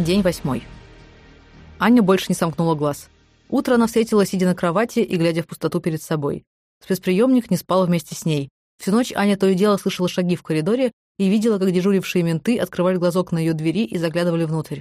День восьмой. Аня больше не сомкнула глаз. Утро она встретила, сидя на кровати и глядя в пустоту перед собой. Спецприемник не спал вместе с ней. Всю ночь Аня то и дело слышала шаги в коридоре и видела, как дежурившие менты открывали глазок на ее двери и заглядывали внутрь.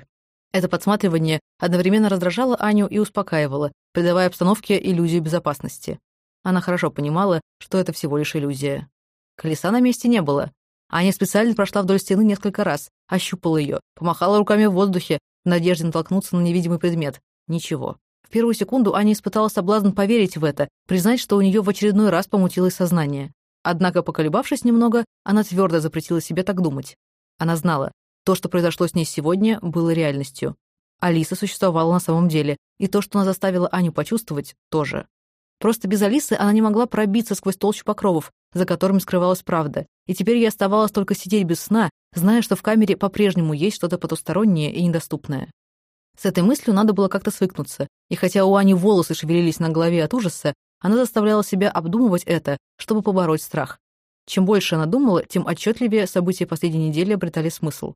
Это подсматривание одновременно раздражало Аню и успокаивало, придавая обстановке иллюзию безопасности. Она хорошо понимала, что это всего лишь иллюзия. Колеса на месте не было. Аня специально прошла вдоль стены несколько раз, ощупала ее, помахала руками в воздухе, в надежде натолкнуться на невидимый предмет. Ничего. В первую секунду Аня испытала соблазн поверить в это, признать, что у нее в очередной раз помутилось сознание. Однако, поколебавшись немного, она твердо запретила себе так думать. Она знала, то, что произошло с ней сегодня, было реальностью. Алиса существовала на самом деле, и то, что она заставила Аню почувствовать, тоже. Просто без Алисы она не могла пробиться сквозь толщу покровов, за которыми скрывалась правда, и теперь ей оставалось только сидеть без сна, зная, что в камере по-прежнему есть что-то потустороннее и недоступное. С этой мыслью надо было как-то свыкнуться, и хотя у Ани волосы шевелились на голове от ужаса, она заставляла себя обдумывать это, чтобы побороть страх. Чем больше она думала, тем отчетливее события последней недели обретали смысл.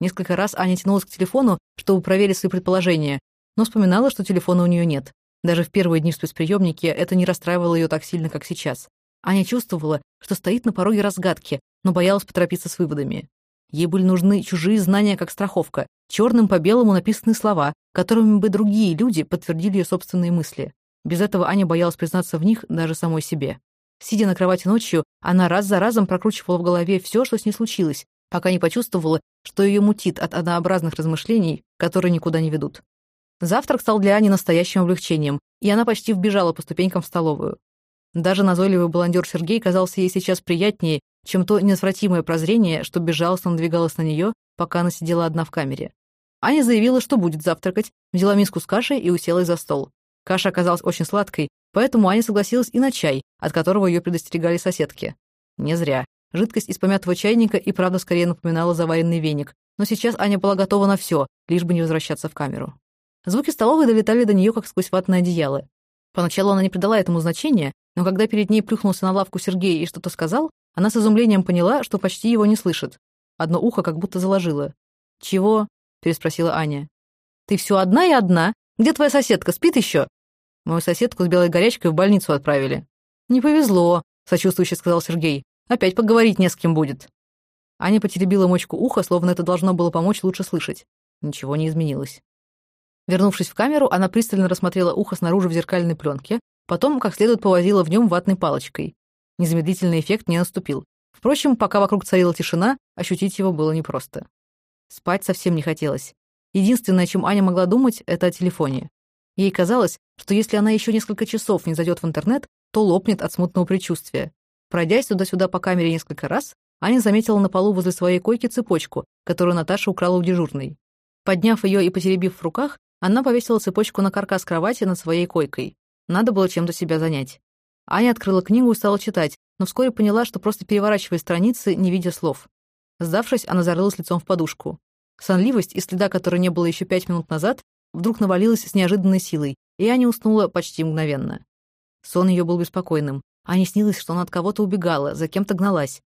Несколько раз Аня тянулась к телефону, чтобы проверить свои предположения, но вспоминала, что телефона у нее нет. Даже в первые дни в спецприемнике это не расстраивало ее так сильно, как сейчас. Аня чувствовала, что стоит на пороге разгадки, но боялась поторопиться с выводами. Ей были нужны чужие знания как страховка, черным по белому написанные слова, которыми бы другие люди подтвердили ее собственные мысли. Без этого Аня боялась признаться в них даже самой себе. Сидя на кровати ночью, она раз за разом прокручивала в голове все, что с ней случилось, пока не почувствовала, что ее мутит от однообразных размышлений, которые никуда не ведут. Завтрак стал для Ани настоящим облегчением, и она почти вбежала по ступенькам в столовую. Даже назойливый баландер Сергей казался ей сейчас приятнее, чем то неотвратимое прозрение, что безжалостно надвигалось на нее, пока она сидела одна в камере. Аня заявила, что будет завтракать, взяла миску с кашей и уселась за стол. Каша оказалась очень сладкой, поэтому Аня согласилась и на чай, от которого ее предостерегали соседки. Не зря. Жидкость из помятого чайника и правда скорее напоминала заваренный веник, но сейчас Аня была готова на все, лишь бы не возвращаться в камеру. Звуки столовой долетали до нее, как сквозь ватное одеяло. Поначалу она не придала этому значения, но когда перед ней плюхнулся на лавку Сергей и что-то сказал, она с изумлением поняла, что почти его не слышит. Одно ухо как будто заложило. «Чего?» — переспросила Аня. «Ты все одна и одна? Где твоя соседка? Спит еще?» «Мою соседку с белой горячкой в больницу отправили». «Не повезло», — сочувствующе сказал Сергей. «Опять поговорить не с кем будет». Аня потеребила мочку уха, словно это должно было помочь лучше слышать. Ничего не изменилось. Вернувшись в камеру, она пристально рассмотрела ухо снаружи в зеркальной пленке, потом как следует повозила в нем ватной палочкой. Незамедлительный эффект не наступил. Впрочем, пока вокруг царила тишина, ощутить его было непросто. Спать совсем не хотелось. Единственное, о чем Аня могла думать, это о телефоне. Ей казалось, что если она еще несколько часов не зайдет в интернет, то лопнет от смутного предчувствия. Пройдясь туда-сюда по камере несколько раз, Аня заметила на полу возле своей койки цепочку, которую Наташа украла у дежурной. Подняв ее и потеребив в руках, она повесила цепочку на каркас кровати над своей койкой. Надо было чем-то себя занять. Аня открыла книгу и стала читать, но вскоре поняла, что просто переворачивает страницы, не видя слов. Сдавшись, она зарылась лицом в подушку. Сонливость, и следа которой не было еще пять минут назад, вдруг навалилась с неожиданной силой, и Аня уснула почти мгновенно. Сон ее был беспокойным. Ане снилось, что она от кого-то убегала, за кем-то гналась.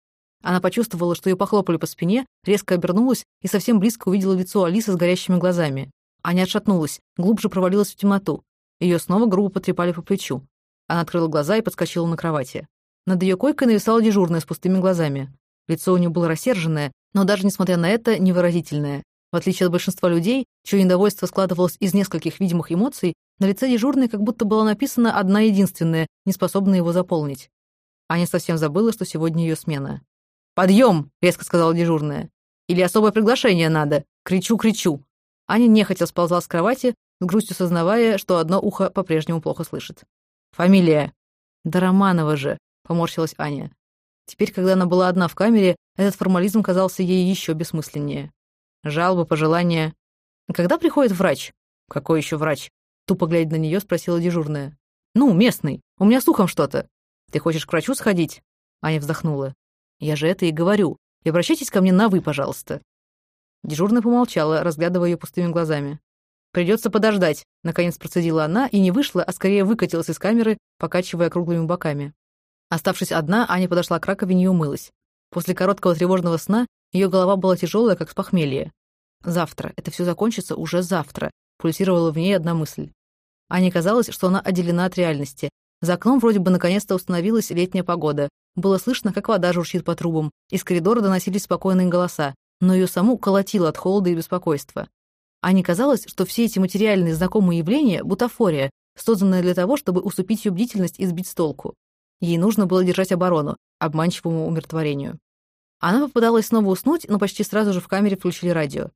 Она почувствовала, что ее похлопали по спине, резко обернулась и совсем близко увидела лицо Алисы с горящими глазами. Аня отшатнулась, глубже провалилась в темноту. Ее снова грубо потрепали по плечу. Она открыла глаза и подскочила на кровати. Над ее койкой нависала дежурная с пустыми глазами. Лицо у нее было рассерженное, но даже несмотря на это, невыразительное. В отличие от большинства людей, чье недовольство складывалось из нескольких видимых эмоций, на лице дежурной как будто была написана одна единственная, неспособная его заполнить. Аня совсем забыла, что сегодня ее смена. «Подъем!» — резко сказала дежурная. «Или особое приглашение надо. Кричу, кричу. Аня нехотя сползла с кровати, грустью сознавая, что одно ухо по-прежнему плохо слышит. «Фамилия?» «Да Романова же», — поморщилась Аня. Теперь, когда она была одна в камере, этот формализм казался ей еще бессмысленнее. Жалобы, пожелания. «Когда приходит врач?» «Какой еще врач?» Тупо глядя на нее, спросила дежурная. «Ну, местный. У меня с ухом что-то. Ты хочешь к врачу сходить?» Аня вздохнула. «Я же это и говорю. И обращайтесь ко мне на «вы», пожалуйста. Дежурная помолчала, разглядывая ее пустыми глазами. «Придется подождать», — наконец процедила она и не вышла, а скорее выкатилась из камеры, покачивая круглыми боками. Оставшись одна, Аня подошла к раковине и умылась. После короткого тревожного сна ее голова была тяжелая, как с похмелья. Завтра. Это все закончится уже завтра. Пульсировала в ней одна мысль. Ане казалось, что она отделена от реальности. За окном вроде бы наконец-то установилась летняя погода. Было слышно, как вода журчит по трубам. Из коридора доносились спокойные голоса, но ее саму колотило от холода и беспокойства. Ане казалось, что все эти материальные знакомые явления — бутафория, созданная для того, чтобы усупить ее бдительность и сбить с толку. Ей нужно было держать оборону, обманчивому умиротворению. Она попыталась снова уснуть, но почти сразу же в камере включили радио.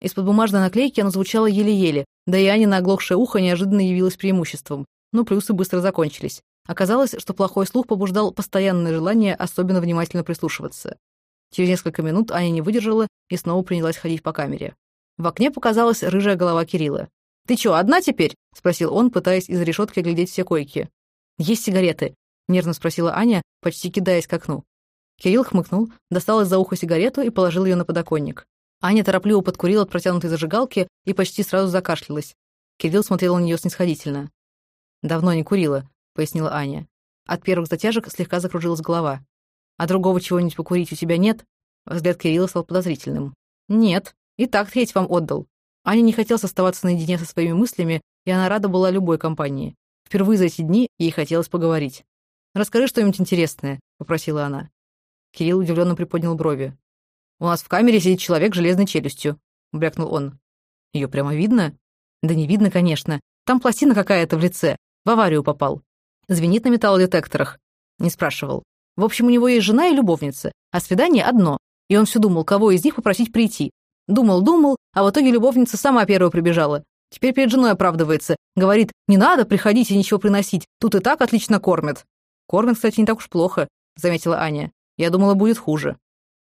Из-под бумажной наклейки оно звучало еле-еле, да и Аня на оглохшее ухо неожиданно явилось преимуществом. Но плюсы быстро закончились. Оказалось, что плохой слух побуждал постоянное желание особенно внимательно прислушиваться. Через несколько минут Аня не выдержала и снова принялась ходить по камере. В окне показалась рыжая голова Кирилла. «Ты чё, одна теперь?» — спросил он, пытаясь из решетки глядеть все койки. «Есть сигареты?» — нервно спросила Аня, почти кидаясь к окну. Кирилл хмыкнул, достал из-за уха сигарету и положил ее на подоконник. Аня торопливо подкурила от протянутой зажигалки и почти сразу закашлялась. Кирилл смотрел на нее снисходительно. «Давно не курила», — пояснила Аня. От первых затяжек слегка закружилась голова. «А другого чего-нибудь покурить у тебя нет?» Взгляд Кирилла стал подозрительным. «Нет. И так треть вам отдал». Аня не хотела оставаться наедине со своими мыслями, и она рада была любой компании. Впервые за эти дни ей хотелось поговорить. «Расскажи что-нибудь интересное», — попросила она. Кирилл удивленно приподнял брови. «У нас в камере сидит человек с железной челюстью», — брякнул он. Ее прямо видно?» «Да не видно, конечно. Там пластина какая-то в лице. В аварию попал. Звенит на металлодетекторах». Не спрашивал. В общем, у него есть жена и любовница, а свидание одно. И он все думал, кого из них попросить прийти. Думал, думал, а в итоге любовница сама первая прибежала. Теперь перед женой оправдывается. Говорит, не надо приходить и ничего приносить, тут и так отлично кормят. Кормят, кстати, не так уж плохо, заметила Аня. Я думала, будет хуже.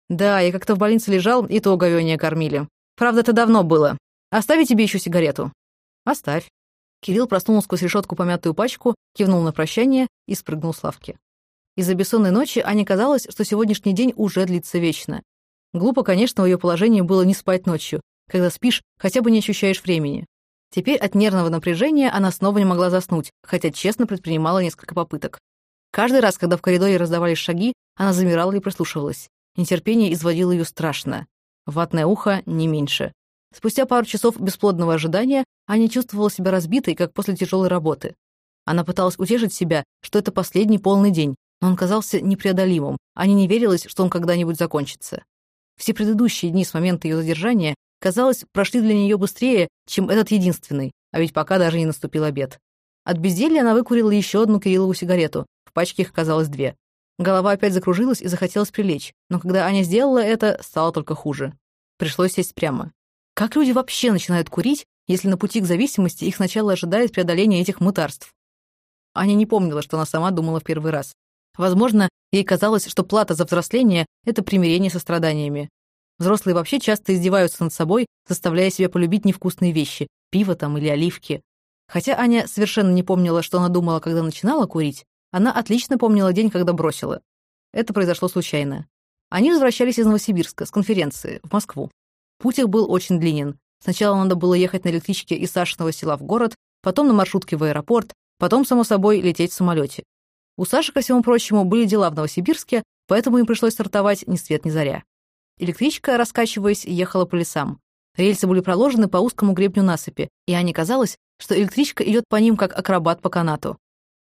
Да, я как-то в больнице лежал, и то говёние кормили. Правда, это давно было. Оставить тебе еще сигарету? Оставь. Кирилл просунул сквозь решетку помятую пачку, кивнул на прощание и спрыгнул с лавки. Из-за бессонной ночи Ане казалось, что сегодняшний день уже длится вечно. Глупо, конечно, в ее положении было не спать ночью. Когда спишь, хотя бы не ощущаешь времени. Теперь от нервного напряжения она снова не могла заснуть, хотя честно предпринимала несколько попыток. Каждый раз, когда в коридоре раздавались шаги, она замирала и прислушивалась. Нетерпение изводило ее страшно. Ватное ухо не меньше. Спустя пару часов бесплодного ожидания Аня чувствовала себя разбитой, как после тяжелой работы. Она пыталась утешить себя, что это последний полный день, но он казался непреодолимым. Аня не верилась, что он когда-нибудь закончится. Все предыдущие дни с момента ее задержания, казалось, прошли для нее быстрее, чем этот единственный, а ведь пока даже не наступил обед. От безделья она выкурила еще одну Кириллову сигарету, в пачке их оказалось две. Голова опять закружилась и захотелось прилечь, но когда Аня сделала это, стало только хуже. Пришлось сесть прямо. Как люди вообще начинают курить, если на пути к зависимости их сначала ожидает преодоление этих мытарств? Аня не помнила, что она сама думала в первый раз. Возможно, ей казалось, что плата за взросление — это примирение со страданиями. Взрослые вообще часто издеваются над собой, заставляя себя полюбить невкусные вещи — пиво там или оливки. Хотя Аня совершенно не помнила, что она думала, когда начинала курить, она отлично помнила день, когда бросила. Это произошло случайно. Они возвращались из Новосибирска, с конференции, в Москву. Путь их был очень длинен. Сначала надо было ехать на электричке из Сашиного села в город, потом на маршрутке в аэропорт, потом, само собой, лететь в самолете. У Саши, ко всему прочему, были дела в Новосибирске, поэтому им пришлось стартовать ни свет ни заря. Электричка, раскачиваясь, ехала по лесам. Рельсы были проложены по узкому гребню насыпи, и Ане казалось, что электричка идет по ним, как акробат по канату.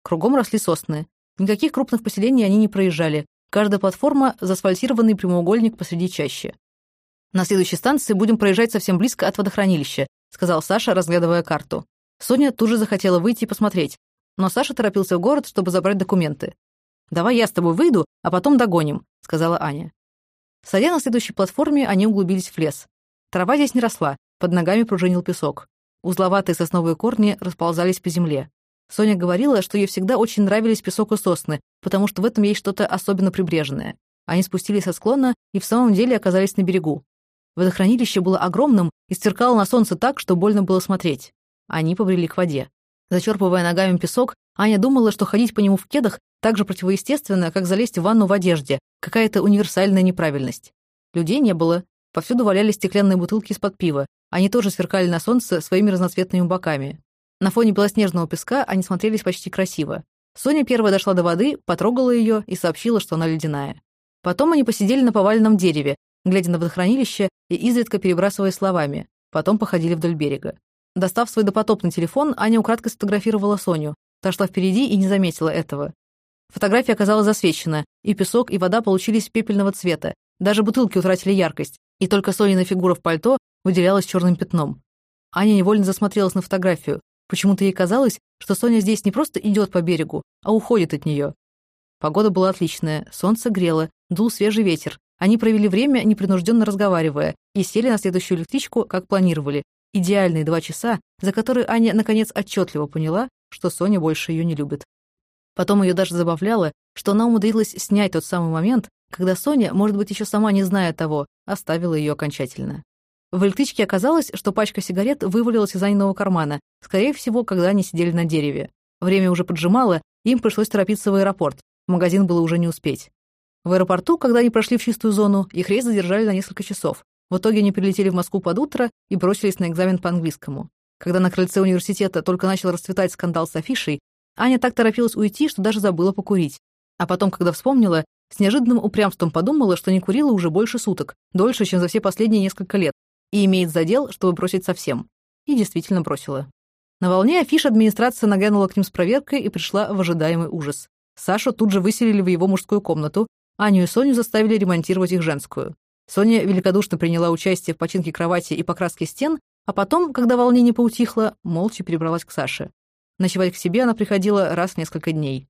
Кругом росли сосны. Никаких крупных поселений они не проезжали. Каждая платформа — заасфальтированный прямоугольник посреди чащи. «На следующей станции будем проезжать совсем близко от водохранилища», — сказал Саша, разглядывая карту. Соня тут же захотела выйти и посмотреть. Но Саша торопился в город, чтобы забрать документы. «Давай я с тобой выйду, а потом догоним», — сказала Аня. Садя на следующей платформе, они углубились в лес. Трава здесь не росла, под ногами пружинил песок. Узловатые сосновые корни расползались по земле. Соня говорила, что ей всегда очень нравились песок и сосны, потому что в этом есть что-то особенно прибрежное. Они спустились со склона и в самом деле оказались на берегу. Водохранилище было огромным и сверкало на солнце так, что больно было смотреть. Они побрели к воде. Зачерпывая ногами песок, Аня думала, что ходить по нему в кедах так же противоестественно, как залезть в ванну в одежде, какая-то универсальная неправильность. Людей не было. Повсюду валялись стеклянные бутылки из-под пива. Они тоже сверкали на солнце своими разноцветными боками. На фоне белоснежного песка они смотрелись почти красиво. Соня первая дошла до воды, потрогала ее и сообщила, что она ледяная. Потом они посидели на поваленном дереве, глядя на водохранилище и изредка перебрасывая словами. Потом походили вдоль берега. Достав свой допотопный телефон, Аня украдкой сфотографировала Соню. Та шла впереди и не заметила этого. Фотография оказалась засвечена, и песок, и вода получились пепельного цвета. Даже бутылки утратили яркость, и только Сонина фигура в пальто выделялась черным пятном. Аня невольно засмотрелась на фотографию. Почему-то ей казалось, что Соня здесь не просто идет по берегу, а уходит от нее. Погода была отличная, солнце грело, дул свежий ветер. Они провели время, непринужденно разговаривая, и сели на следующую электричку, как планировали. Идеальные два часа, за которые Аня, наконец, отчетливо поняла, что Соня больше ее не любит. Потом ее даже забавляло, что она умудрилась снять тот самый момент, когда Соня, может быть, еще сама не зная того, оставила ее окончательно. В электричке оказалось, что пачка сигарет вывалилась из Аниного кармана, скорее всего, когда они сидели на дереве. Время уже поджимало, им пришлось торопиться в аэропорт. В магазин было уже не успеть. В аэропорту, когда они прошли в чистую зону, их рейс задержали на несколько часов. В итоге они прилетели в Москву под утро и бросились на экзамен по английскому. Когда на крыльце университета только начал расцветать скандал с афишей, Аня так торопилась уйти, что даже забыла покурить. А потом, когда вспомнила, с неожиданным упрямством подумала, что не курила уже больше суток, дольше, чем за все последние несколько лет, и имеет задел, чтобы бросить совсем. И действительно бросила. На волне афиш администрация нагрянула к ним с проверкой и пришла в ожидаемый ужас. Сашу тут же выселили в его мужскую комнату, Аню и Соню заставили ремонтировать их женскую. Соня великодушно приняла участие в починке кровати и покраске стен, а потом, когда волнение поутихло, молча перебралась к Саше. Ночевать к себе она приходила раз в несколько дней.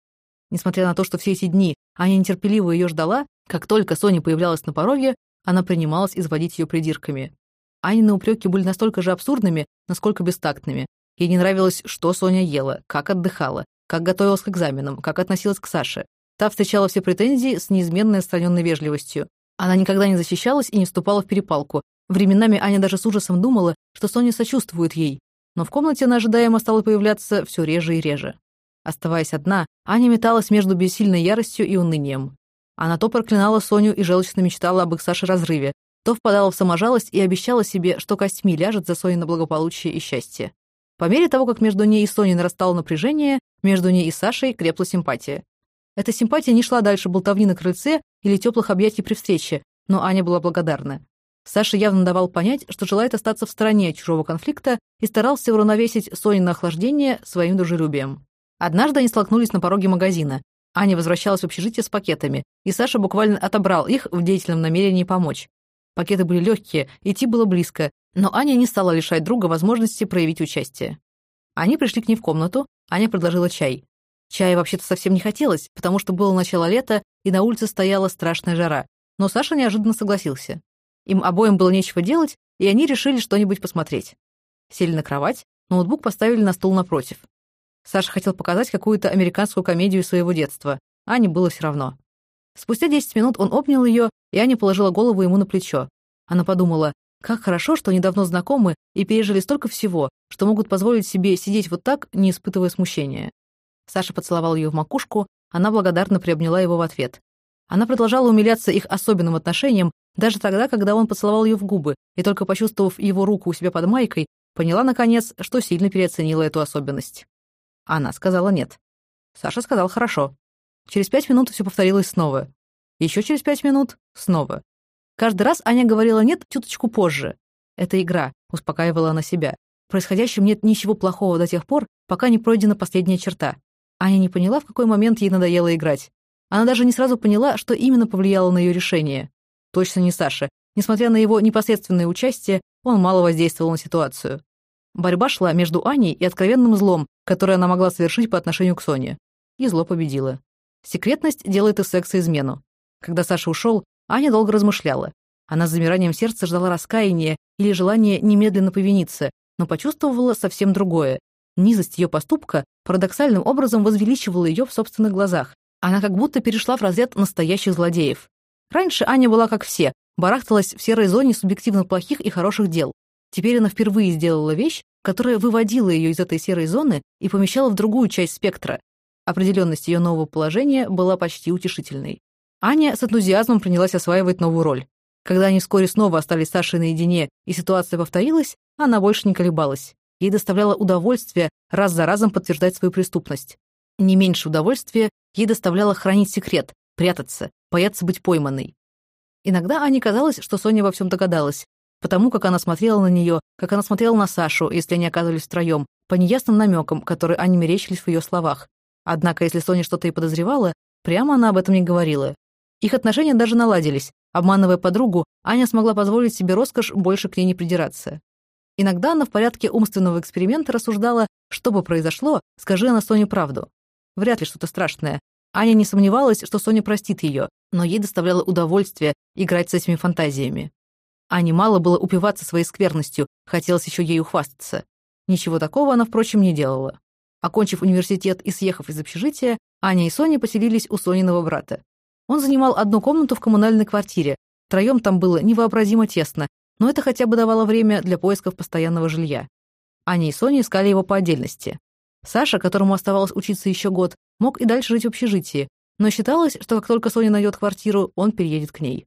Несмотря на то, что все эти дни Аня нетерпеливо ее ждала, как только Соня появлялась на пороге, она принималась изводить ее придирками. Анины упреки были настолько же абсурдными, насколько бестактными. Ей не нравилось, что Соня ела, как отдыхала, как готовилась к экзаменам, как относилась к Саше. Та встречала все претензии с неизменной отстраненной вежливостью. Она никогда не защищалась и не вступала в перепалку. Временами Аня даже с ужасом думала, что Соня сочувствует ей, но в комнате она ожидаемо стала появляться все реже и реже. Оставаясь одна, Аня металась между бессильной яростью и унынием. Она то проклинала Соню и желчно мечтала об их Саше разрыве, то впадала в саможалость и обещала себе, что костьми ляжет за Соней на благополучие и счастье. По мере того, как между ней и Соней нарастало напряжение, между ней и Сашей крепла симпатия. Эта симпатия не шла дальше болтовни на крыльце или теплых объятий при встрече, но Аня была благодарна. Саша явно давал понять, что желает остаться в стороне от чужого конфликта и старался уравновесить Сонина охлаждение своим дружелюбием. Однажды они столкнулись на пороге магазина. Аня возвращалась в общежитие с пакетами, и Саша буквально отобрал их в деятельном намерении помочь. Пакеты были легкие, идти было близко, но Аня не стала лишать друга возможности проявить участие. Они пришли к ней в комнату, Аня предложила чай. Чая вообще-то совсем не хотелось, потому что было начало лета, и на улице стояла страшная жара. Но Саша неожиданно согласился. Им обоим было нечего делать, и они решили что-нибудь посмотреть. Сели на кровать, ноутбук поставили на стул напротив. Саша хотел показать какую-то американскую комедию своего детства. Ане было все равно. Спустя 10 минут он обнял ее, и Аня положила голову ему на плечо. Она подумала, как хорошо, что они давно знакомы и пережили столько всего, что могут позволить себе сидеть вот так, не испытывая смущения. Саша поцеловал ее в макушку, она благодарно приобняла его в ответ. Она продолжала умиляться их особенным отношениям даже тогда, когда он поцеловал ее в губы, и только почувствовав его руку у себя под майкой, поняла, наконец, что сильно переоценила эту особенность. Она сказала нет. Саша сказал «хорошо». Через пять минут все повторилось снова. Еще через пять минут — снова. Каждый раз Аня говорила «нет» чуточку позже. Это игра, успокаивала она себя. В происходящем нет ничего плохого до тех пор, пока не пройдена последняя черта. Аня не поняла, в какой момент ей надоело играть. Она даже не сразу поняла, что именно повлияло на ее решение. Точно не Саша. Несмотря на его непосредственное участие, он мало воздействовал на ситуацию. Борьба шла между Аней и откровенным злом, которое она могла совершить по отношению к Соне. И зло победило. Секретность делает из секса измену. Когда Саша ушел, Аня долго размышляла. Она с замиранием сердца ждала раскаяния или желания немедленно повиниться, но почувствовала совсем другое. Низость ее поступка парадоксальным образом возвеличивала ее в собственных глазах. Она как будто перешла в разряд настоящих злодеев. Раньше Аня была как все, барахталась в серой зоне субъективно плохих и хороших дел. Теперь она впервые сделала вещь, которая выводила ее из этой серой зоны и помещала в другую часть спектра. Определенность ее нового положения была почти утешительной. Аня с энтузиазмом принялась осваивать новую роль. Когда они вскоре снова остались с Сашей наедине и ситуация повторилась, она больше не колебалась. Ей доставляло удовольствие раз за разом подтверждать свою преступность. Не меньше удовольствия ей доставляло хранить секрет, прятаться, бояться быть пойманной. Иногда Ане казалось, что Соня во всем догадалась, потому как она смотрела на нее, как она смотрела на Сашу, если они оказывались втроем, по неясным намекам, которые Ане мерещились в ее словах. Однако, если Соня что-то и подозревала, прямо она об этом не говорила. Их отношения даже наладились. Обманывая подругу, Аня смогла позволить себе роскошь больше к ней не придираться. Иногда она в порядке умственного эксперимента рассуждала, что бы произошло, скажи она Соне правду. Вряд ли что-то страшное. Аня не сомневалась, что Соня простит ее, но ей доставляло удовольствие играть с этими фантазиями. Ане мало было упиваться своей скверностью, хотелось еще ею хвастаться. Ничего такого она, впрочем, не делала. Окончив университет и съехав из общежития, Аня и Соня поселились у Сониного брата. Он занимал одну комнату в коммунальной квартире. Втроем там было невообразимо тесно, но это хотя бы давало время для поисков постоянного жилья. Аня и Соня искали его по отдельности. Саша, которому оставалось учиться еще год, мог и дальше жить в общежитии, но считалось, что как только Соня найдет квартиру, он переедет к ней.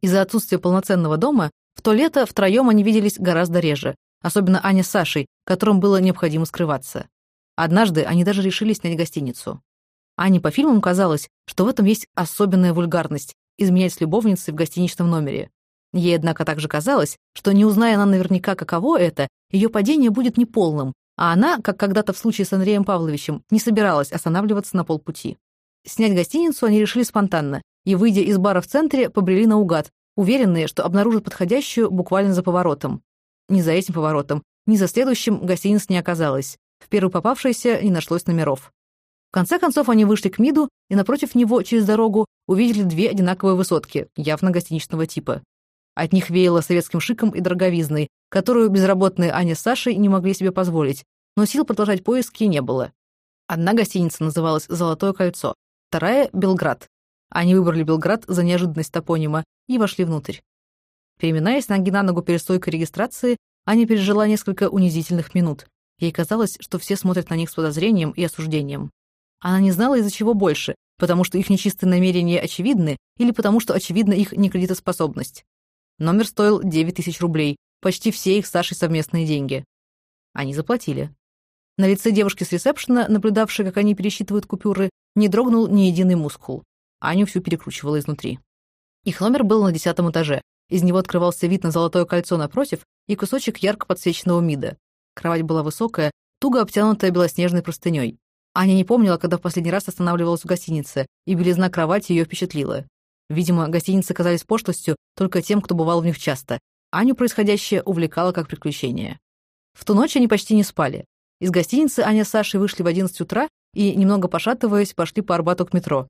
Из-за отсутствия полноценного дома в то лето втроем они виделись гораздо реже, особенно Аня с Сашей, которым было необходимо скрываться. Однажды они даже решили снять гостиницу. Ане по фильмам казалось, что в этом есть особенная вульгарность — изменять с любовницей в гостиничном номере. Ей, однако, также казалось, что, не узная она наверняка, каково это, ее падение будет неполным, а она, как когда-то в случае с Андреем Павловичем, не собиралась останавливаться на полпути. Снять гостиницу они решили спонтанно и, выйдя из бара в центре, побрели наугад, уверенные, что обнаружат подходящую буквально за поворотом. Ни за этим поворотом, ни за следующим гостиниц не оказалось. В первой попавшейся не нашлось номеров. В конце концов они вышли к МИДу и напротив него через дорогу увидели две одинаковые высотки, явно гостиничного типа. От них веяло советским шиком и дороговизной, которую безработные Аня с Сашей не могли себе позволить, но сил продолжать поиски не было. Одна гостиница называлась «Золотое кольцо», вторая — «Белград». Они выбрали Белград за неожиданность топонима и вошли внутрь. Переминаясь ноги на ногу перед регистрации, Аня пережила несколько унизительных минут. Ей казалось, что все смотрят на них с подозрением и осуждением. Она не знала, из-за чего больше, потому что их нечистые намерения очевидны или потому что очевидна их некредитоспособность. Номер стоил 9 тысяч рублей, почти все их с Сашей совместные деньги. Они заплатили. На лице девушки с ресепшена, наблюдавшей, как они пересчитывают купюры, не дрогнул ни единый мускул. Аню всю перекручивало изнутри. Их номер был на десятом этаже. Из него открывался вид на золотое кольцо напротив и кусочек ярко подсвеченного мида. Кровать была высокая, туго обтянутая белоснежной простыней. Аня не помнила, когда в последний раз останавливалась в гостинице, и белизна кровати ее впечатлила. Видимо, гостиницы казались пошлостью только тем, кто бывал в них часто. Аню происходящее увлекало как приключение. В ту ночь они почти не спали. Из гостиницы Аня с Сашей вышли в 11 утра и, немного пошатываясь, пошли по Арбату к метро.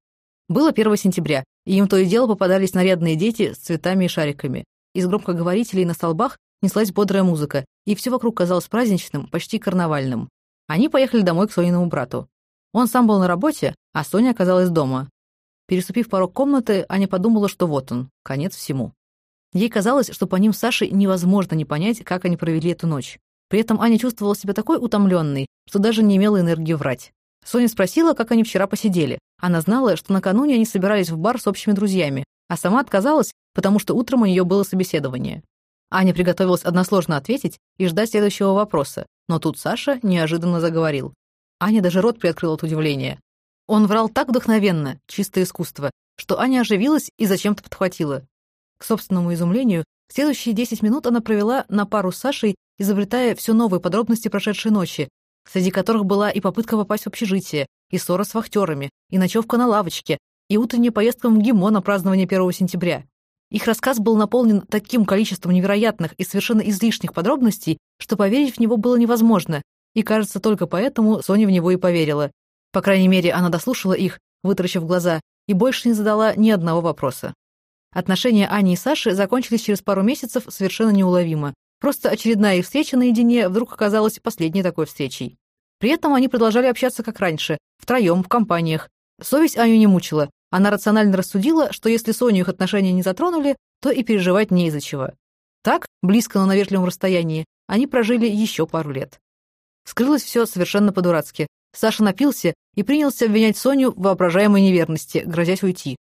Было 1 сентября, и им то и дело попадались нарядные дети с цветами и шариками. Из громкоговорителей на столбах неслась бодрая музыка, и все вокруг казалось праздничным, почти карнавальным. Они поехали домой к Сониному брату. Он сам был на работе, а Соня оказалась дома. Переступив порог комнаты, Аня подумала, что вот он, конец всему. Ей казалось, что по ним с Сашей невозможно не понять, как они провели эту ночь. При этом Аня чувствовала себя такой утомленной, что даже не имела энергии врать. Соня спросила, как они вчера посидели. Она знала, что накануне они собирались в бар с общими друзьями, а сама отказалась, потому что утром у нее было собеседование. Аня приготовилась односложно ответить и ждать следующего вопроса, но тут Саша неожиданно заговорил. Аня даже рот приоткрыла от удивления. Он врал так вдохновенно, чистое искусство, что Аня оживилась и зачем-то подхватила. К собственному изумлению, следующие десять минут она провела на пару с Сашей, изобретая все новые подробности прошедшей ночи, среди которых была и попытка попасть в общежитие, и ссора с вахтерами, и ночевка на лавочке, и утренняя поездка в МГИМО на празднование 1 сентября. Их рассказ был наполнен таким количеством невероятных и совершенно излишних подробностей, что поверить в него было невозможно, и, кажется, только поэтому Соня в него и поверила, по крайней мере, она дослушала их, вытаращив глаза, и больше не задала ни одного вопроса. Отношения Ани и Саши закончились через пару месяцев совершенно неуловимо. Просто очередная их встреча наедине вдруг оказалась последней такой встречей. При этом они продолжали общаться как раньше, втроем, в компаниях. Совесть Аню не мучила. Она рационально рассудила, что если Соню их отношения не затронули, то и переживать не из-за чего. Так, близко, но на вежливом расстоянии, они прожили еще пару лет. Скрылось все совершенно по-дурацки. Саша напился и принялся обвинять Соню в воображаемой неверности, грозясь уйти.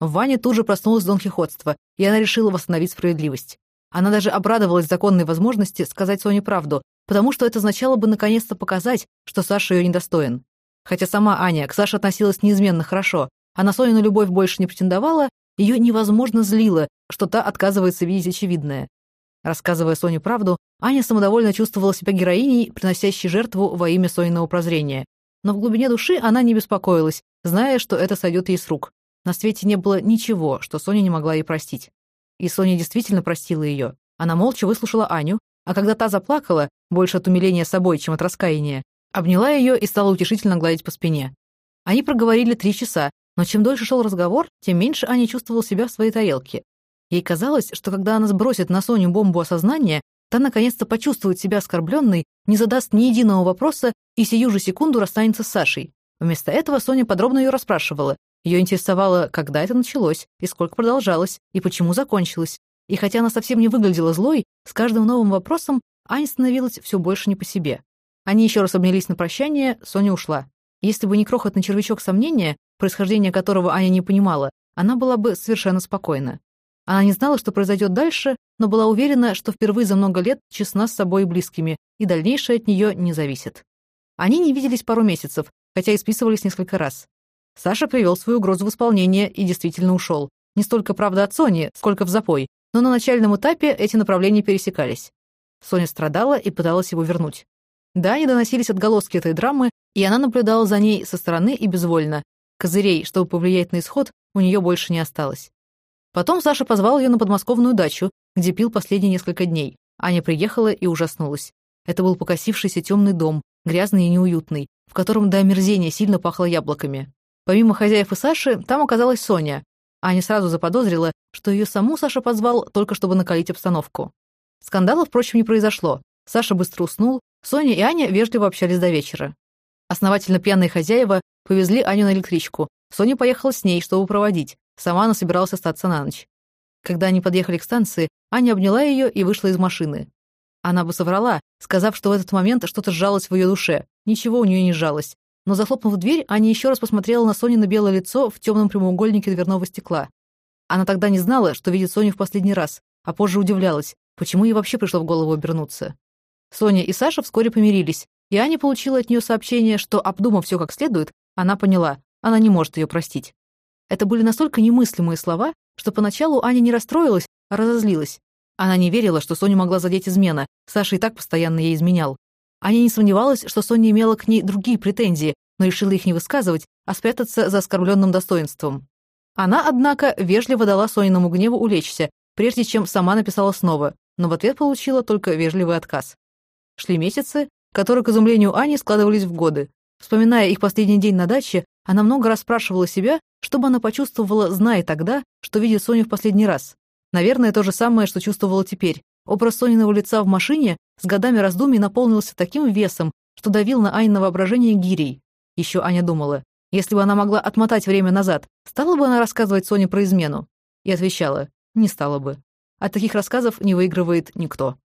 Ваня тут же проснулась Дон Кихотства, и она решила восстановить справедливость. Она даже обрадовалась законной возможности сказать Соне правду, потому что это означало бы наконец-то показать, что Саша ее недостоин. Хотя сама Аня к Саше относилась неизменно хорошо, а на Сонину любовь больше не претендовала, ее невозможно злило, что та отказывается видеть очевидное. Рассказывая Соне правду, Аня самодовольно чувствовала себя героиней, приносящей жертву во имя Сониного прозрения. Но в глубине души она не беспокоилась, зная, что это сойдет ей с рук. На свете не было ничего, что Соня не могла ей простить. И Соня действительно простила ее. Она молча выслушала Аню, а когда та заплакала, больше от умиления собой, чем от раскаяния, обняла ее и стала утешительно гладить по спине. Они проговорили три часа, но чем дольше шел разговор, тем меньше Аня чувствовала себя в своей тарелке. Ей казалось, что когда она сбросит на Соню бомбу осознания, та наконец-то почувствует себя оскорбленной, не задаст ни единого вопроса и сию же секунду расстанется с Сашей. Вместо этого Соня подробно ее расспрашивала. Ее интересовало, когда это началось, и сколько продолжалось, и почему закончилось. И хотя она совсем не выглядела злой, с каждым новым вопросом Аня становилась все больше не по себе. Они еще раз обнялись на прощание, Соня ушла. Если бы не крохотный червячок сомнения, происхождение которого Аня не понимала, она была бы совершенно спокойна. Она не знала, что произойдет дальше, но была уверена, что впервые за много лет честна с собой и близкими, и дальнейшее от нее не зависит. Они не виделись пару месяцев, хотя и списывались несколько раз. Саша привел свою угрозу в исполнение и действительно ушел. Не столько, правда, от Сони, сколько в запой, но на начальном этапе эти направления пересекались. Соня страдала и пыталась его вернуть. Да, не доносились отголоски этой драмы, и она наблюдала за ней со стороны и безвольно. Козырей, чтобы повлиять на исход, у нее больше не осталось. Потом Саша позвал ее на подмосковную дачу, где пил последние несколько дней. Аня приехала и ужаснулась. Это был покосившийся темный дом, грязный и неуютный, в котором до омерзения сильно пахло яблоками. Помимо хозяев и Саши, там оказалась Соня. Аня сразу заподозрила, что ее саму Саша позвал только чтобы накалить обстановку. Скандала, впрочем, не произошло. Саша быстро уснул, Соня и Аня вежливо общались до вечера. Основательно пьяные хозяева повезли Аню на электричку. Соня поехала с ней, чтобы проводить. Сама она собиралась остаться на ночь. Когда они подъехали к станции, Аня обняла ее и вышла из машины. Она бы соврала, сказав, что в этот момент что-то сжалось в ее душе. Ничего у нее не сжалось. Но захлопнув дверь, Аня еще раз посмотрела на Соню на белое лицо в темном прямоугольнике дверного стекла. Она тогда не знала, что видит Соню в последний раз, а позже удивлялась, почему ей вообще пришло в голову обернуться. Соня и Саша вскоре помирились, и Аня получила от нее сообщение, что, обдумав все как следует, она поняла, она не может ее простить. Это были настолько немыслимые слова, что поначалу Аня не расстроилась, а разозлилась. Она не верила, что Соню могла задеть измена, Саша и так постоянно ей изменял. Аня не сомневалась, что Соня имела к ней другие претензии, но решила их не высказывать, а спрятаться за оскорбленным достоинством. Она, однако, вежливо дала Сониному гневу улечься, прежде чем сама написала снова, но в ответ получила только вежливый отказ. Шли месяцы, которые, к изумлению Ани, складывались в годы. Вспоминая их последний день на даче, она много раз спрашивала себя, что бы она почувствовала, зная тогда, что видит Соню в последний раз. Наверное, то же самое, что чувствовала теперь. Образ Сониного лица в машине с годами раздумий наполнился таким весом, что давил на Ани на воображение гирей. Еще Аня думала, если бы она могла отмотать время назад, стала бы она рассказывать Соне про измену? И отвечала, не стала бы. От таких рассказов не выигрывает никто.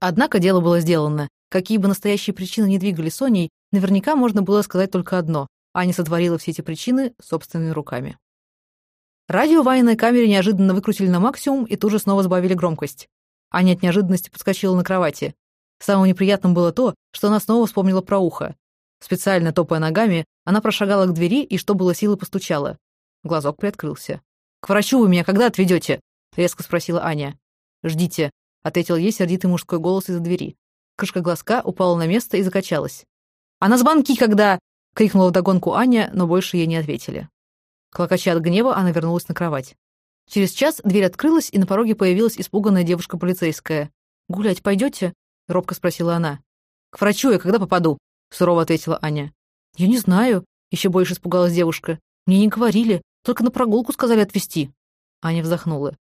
Однако дело было сделано. Какие бы настоящие причины не двигали Соней, наверняка можно было сказать только одно. Аня сотворила все эти причины собственными руками. Радио в Аниной камере неожиданно выкрутили на максимум и тут же снова сбавили громкость. Аня от неожиданности подскочила на кровати. Самым неприятным было то, что она снова вспомнила про ухо. Специально топая ногами, она прошагала к двери и, что было силы, постучала. Глазок приоткрылся. «К врачу вы меня когда отведете?» — резко спросила Аня. «Ждите», — ответил ей сердитый мужской голос из-за двери. Крышка глазка упала на место и закачалась. «А на звонки когда?» — крикнула вдогонку Аня, но больше ей не ответили. Клокоча от гнева, она вернулась на кровать. Через час дверь открылась, и на пороге появилась испуганная девушка-полицейская. «Гулять пойдете?» — робко спросила она. «К врачу я когда попаду?» — сурово ответила Аня. «Я не знаю», — еще больше испугалась девушка. «Мне не говорили, только на прогулку сказали отвезти». Аня вздохнула.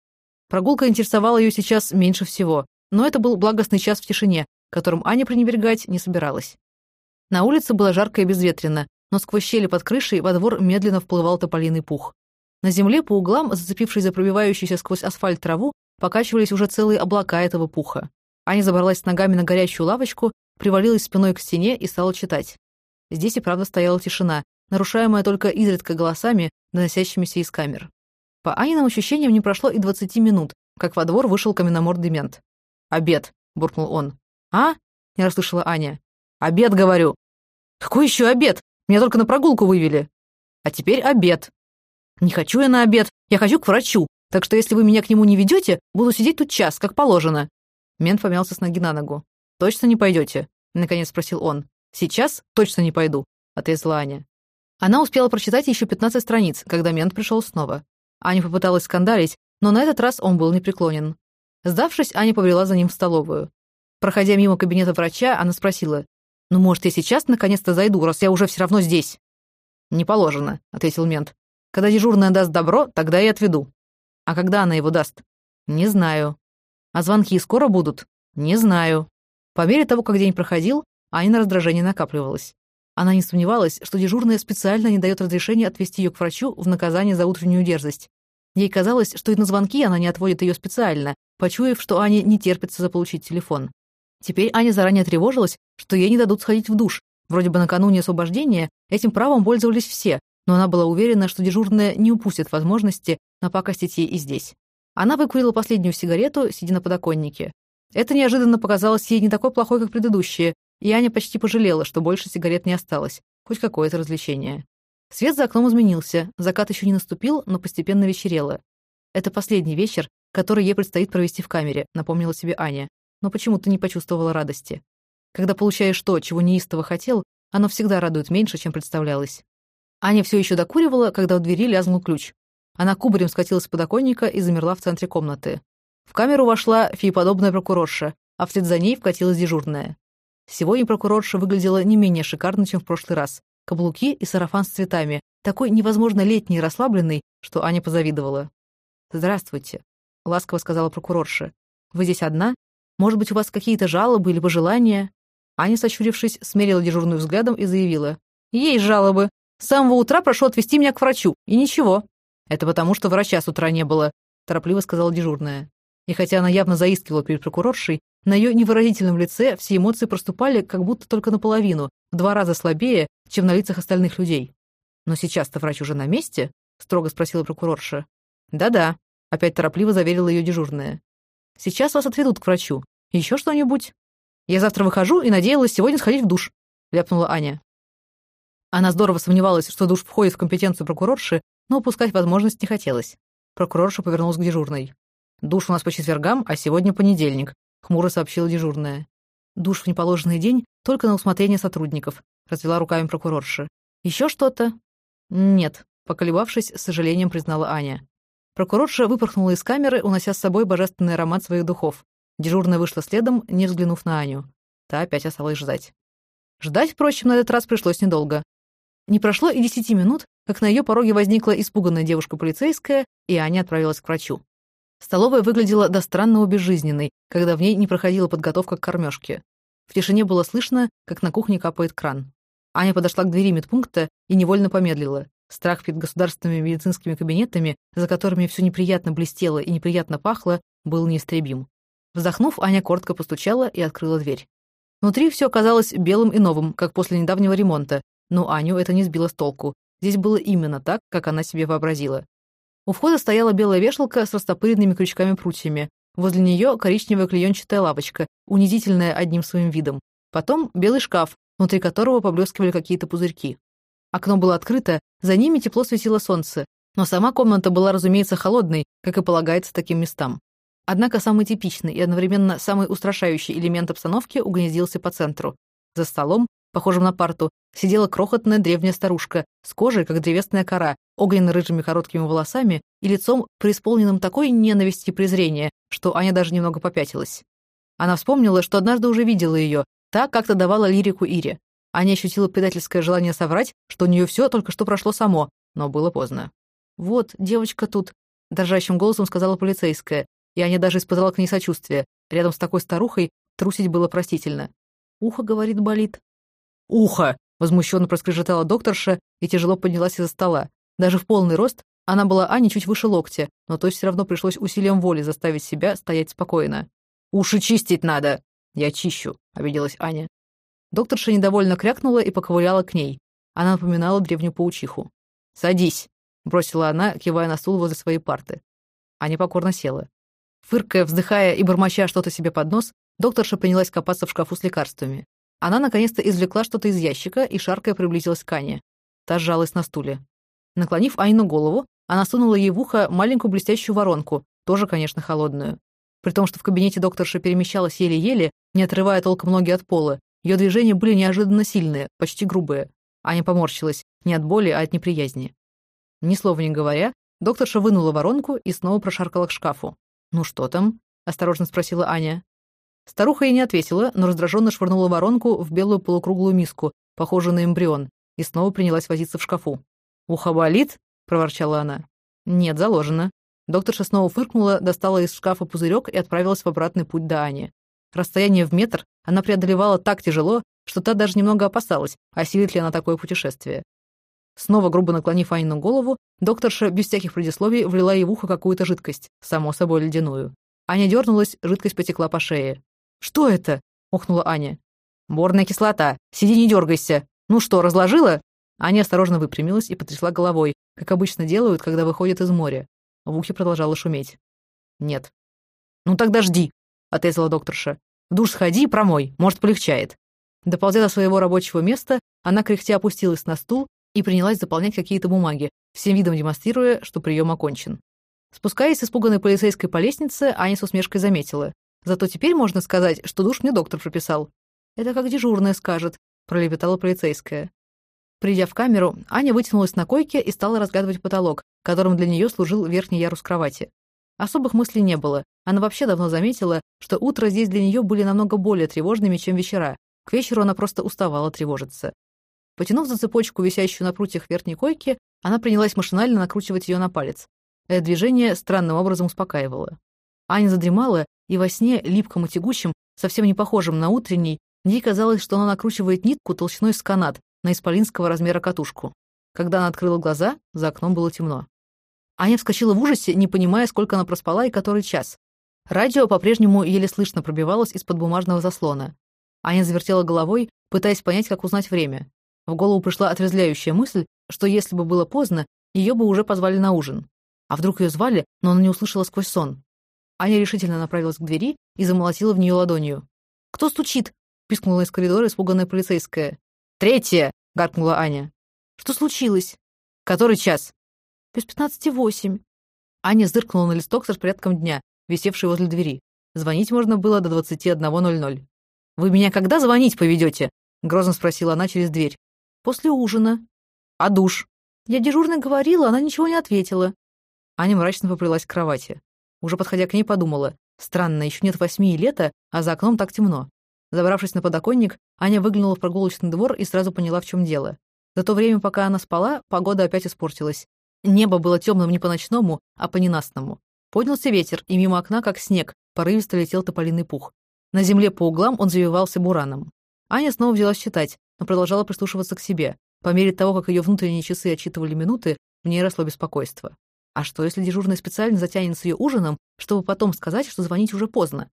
Прогулка интересовала ее сейчас меньше всего, но это был благостный час в тишине, которым Аня пренебрегать не собиралась. На улице было жарко и безветренно, но сквозь щели под крышей во двор медленно вплывал тополиный пух. На земле по углам, зацепившись за пробивающуюся сквозь асфальт траву, покачивались уже целые облака этого пуха. Аня забралась ногами на горячую лавочку, привалилась спиной к стене и стала читать. Здесь и правда стояла тишина, нарушаемая только изредка голосами, доносящимися из камер. По Аниным ощущениям не прошло и двадцати минут, как во двор вышел каменномордый мент. «Обед!» — буркнул он. «А?» — не расслышала Аня. «Обед, говорю!» «Какой еще обед? Меня только на прогулку вывели!» «А теперь обед!» «Не хочу я на обед, я хочу к врачу!» Так что если вы меня к нему не ведете, буду сидеть тут час, как положено». Мент помялся с ноги на ногу. «Точно не пойдете?» — наконец спросил он. «Сейчас точно не пойду», — отрезала Аня. Она успела прочитать еще 15 страниц, когда мент пришел снова. Аня попыталась скандалить, но на этот раз он был непреклонен. Сдавшись, Аня побрела за ним в столовую. Проходя мимо кабинета врача, она спросила, «Ну, может, я сейчас наконец-то зайду, раз я уже все равно здесь?» «Не положено», — ответил мент. «Когда дежурная даст добро, тогда и отведу». «А когда она его даст?» «Не знаю». «А звонки скоро будут?» «Не знаю». По мере того, как день проходил, Аня на раздражение накапливалось. Она не сомневалась, что дежурная специально не дает разрешения отвезти ее к врачу в наказание за утреннюю дерзость. Ей казалось, что и на звонки она не отводит ее специально, почуяв, что Ане не терпится заполучить телефон. Теперь Аня заранее тревожилась, что ей не дадут сходить в душ. Вроде бы накануне освобождения этим правом пользовались все, но она была уверена, что дежурная не упустит возможности напакостить ей и здесь. Она выкурила последнюю сигарету, сидя на подоконнике. Это неожиданно показалось ей не такой плохой, как предыдущие, и Аня почти пожалела, что больше сигарет не осталось. Хоть какое-то развлечение. Свет за окном изменился, закат еще не наступил, но постепенно вечерело. Это последний вечер, который ей предстоит провести в камере, напомнила себе Аня, но почему-то не почувствовала радости. Когда получаешь то, чего неистово хотел, оно всегда радует меньше, чем представлялось. Аня все еще докуривала, когда в двери лязнул ключ. Она кубарем скатилась с подоконника и замерла в центре комнаты. В камеру вошла фееподобная прокурорша, а вслед за ней вкатилась дежурная. Сегодня прокурорша выглядела не менее шикарно, чем в прошлый раз. Каблуки и сарафан с цветами, такой невозможно летний и расслабленный, что Аня позавидовала. «Здравствуйте», — ласково сказала прокурорша. «Вы здесь одна? Может быть, у вас какие-то жалобы или пожелания?» Аня, сощурившись, смерила дежурную взглядом и заявила. «Есть жалобы. С самого утра прошу отвезти меня к врачу. И ничего». «Это потому, что врача с утра не было», — торопливо сказала дежурная. И хотя она явно заискивала перед прокуроршей, на ее невыразительном лице все эмоции проступали как будто только наполовину, в два раза слабее, чем на лицах остальных людей. «Но сейчас-то врач уже на месте?» — строго спросила прокурорша. «Да-да», — опять торопливо заверила ее дежурная. «Сейчас вас отведут к врачу. Еще что-нибудь?» «Я завтра выхожу и надеялась сегодня сходить в душ», — ляпнула Аня. Она здорово сомневалась, что душ входит в компетенцию прокурорши, но упускать возможность не хотелось. Прокурорша повернулась к дежурной. «Душ у нас по четвергам, а сегодня понедельник», — хмуро сообщила дежурная. «Душ в неположенный день только на усмотрение сотрудников», — развела руками прокурорша. «Еще что-то?» «Нет», — поколебавшись, с сожалением признала Аня. Прокурорша выпорхнула из камеры, унося с собой божественный аромат своих духов. Дежурная вышла следом, не взглянув на Аню. Та опять осталась ждать. Ждать, впрочем, на этот раз пришлось недолго. Не прошло и десяти минут, как на ее пороге возникла испуганная девушка-полицейская, и Аня отправилась к врачу. Столовая выглядела до странного безжизненной, когда в ней не проходила подготовка к кормежке. В тишине было слышно, как на кухне капает кран. Аня подошла к двери медпункта и невольно помедлила. Страх перед государственными медицинскими кабинетами, за которыми все неприятно блестело и неприятно пахло, был неистребим. Вздохнув, Аня коротко постучала и открыла дверь. Внутри все оказалось белым и новым, как после недавнего ремонта, но Аню это не сбило с толку. Здесь было именно так, как она себе вообразила. У входа стояла белая вешалка с растопыренными крючками-прутьями. Возле нее коричневая клеенчатая лавочка, унизительная одним своим видом. Потом белый шкаф, внутри которого поблескивали какие-то пузырьки. Окно было открыто, за ними тепло светило солнце, но сама комната была, разумеется, холодной, как и полагается таким местам. Однако самый типичный и одновременно самый устрашающий элемент обстановки угнездился по центру. За столом, похожим на парту, сидела крохотная древняя старушка с кожей, как древесная кора, огненно-рыжими короткими волосами и лицом, преисполненным такой ненависти и презрения, что Аня даже немного попятилась. Она вспомнила, что однажды уже видела ее, так как-то давала лирику Ире. Аня ощутила предательское желание соврать, что у нее все только что прошло само, но было поздно. «Вот, девочка тут», — дрожащим голосом сказала полицейская, и Аня даже испытала к ней сочувствие. Рядом с такой старухой трусить было простительно. «Ухо, — говорит, — болит». «Ухо!» — возмущенно проскрежетала докторша и тяжело поднялась из-за стола. Даже в полный рост она была Ане чуть выше локтя, но то все равно пришлось усилием воли заставить себя стоять спокойно. «Уши чистить надо!» «Я чищу», — обиделась Аня. Докторша недовольно крякнула и поковыряла к ней. Она напоминала древнюю паучиху. «Садись», — бросила она, кивая на стул возле своей парты. Аня покорно села. Фыркая, вздыхая и бормоча что-то себе под нос, докторша принялась копаться в шкафу с лекарствами. Она наконец-то извлекла что-то из ящика и, шаркая, приблизилась к Ане. Та сжалась на стуле. Наклонив Айну голову, Она сунула ей в ухо маленькую блестящую воронку, тоже, конечно, холодную. При том, что в кабинете докторша перемещалась еле-еле, не отрывая толком ноги от пола, ее движения были неожиданно сильные, почти грубые. Аня поморщилась, не от боли, а от неприязни. Ни слова не говоря, докторша вынула воронку и снова прошаркала к шкафу. «Ну что там?» — осторожно спросила Аня. Старуха ей не ответила, но раздраженно швырнула воронку в белую полукруглую миску, похожую на эмбрион, и снова принялась возиться в шкафу. «Ухо болит?» — проворчала она. «Нет, заложено». Докторша снова фыркнула, достала из шкафа пузырек и отправилась в обратный путь до Ани. Расстояние в метр она преодолевала так тяжело, что та даже немного опасалась, осилит ли она такое путешествие. Снова грубо наклонив Анину голову, докторша без всяких предисловий влила ей в ухо какую-то жидкость, само собой ледяную. Аня дернулась, жидкость потекла по шее. «Что это?» — охнула Аня. «Борная кислота. Сиди, не дергайся. Ну что, разложила?» Аня осторожно выпрямилась и потрясла головой, как обычно делают, когда выходят из моря. В ухе продолжало шуметь. «Нет». «Ну тогда жди», — отрезала докторша. «В душ сходи промой, может, полегчает». Доползя до своего рабочего места, она кряхтя опустилась на стул и принялась заполнять какие-то бумаги, всем видом демонстрируя, что прием окончен. Спускаясь с испуганной полицейской по лестнице, Аня с усмешкой заметила. «Зато теперь можно сказать, что душ мне доктор прописал». «Это как дежурная скажет», — пролепетала полицейская. Придя в камеру, Аня вытянулась на койке и стала разгадывать потолок, которым для нее служил верхний ярус кровати. Особых мыслей не было. Она вообще давно заметила, что утро здесь для нее были намного более тревожными, чем вечера. К вечеру она просто уставала тревожиться. Потянув за цепочку, висящую на прутьях верхней койки, она принялась машинально накручивать ее на палец. Это движение странным образом успокаивало. Аня задремала, и во сне, липком и тягучем, совсем не похожем на утренний, ей казалось, что она накручивает нитку толщиной с канат на исполинского размера катушку. Когда она открыла глаза, за окном было темно. Аня вскочила в ужасе, не понимая, сколько она проспала и который час. Радио по-прежнему еле слышно пробивалось из-под бумажного заслона. Аня завертела головой, пытаясь понять, как узнать время. В голову пришла отрезвляющая мысль, что если бы было поздно, ее бы уже позвали на ужин. А вдруг ее звали, но она не услышала сквозь сон. Аня решительно направилась к двери и замолотила в нее ладонью. «Кто стучит?» — пискнула из коридора испуганная полицейская. «Третья!» — гаркнула Аня. «Что случилось?» «Который час?» Без пятнадцати восемь. Аня зыркнула на листок с распорядком дня, висевший возле двери. Звонить можно было до двадцати одного ноль ноль. «Вы меня когда звонить поведете?» — грозно спросила она через дверь. «После ужина». «А душ?» Я дежурно говорила, она ничего не ответила. Аня мрачно поплелась к кровати. Уже подходя к ней, подумала. Странно, еще нет восьми и лета, а за окном так темно. Забравшись на подоконник, Аня выглянула в прогулочный двор и сразу поняла, в чем дело. За то время, пока она спала, погода опять испортилась. Небо было темным не по-ночному, а по-ненастному. Поднялся ветер, и мимо окна, как снег, порывисто летел тополиный пух. На земле по углам он завивался бураном. Аня снова взялась читать, но продолжала прислушиваться к себе. По мере того, как ее внутренние часы отчитывали минуты, в ней росло беспокойство. А что, если дежурный специально затянет с ее ужином, чтобы потом сказать, что звонить уже поздно?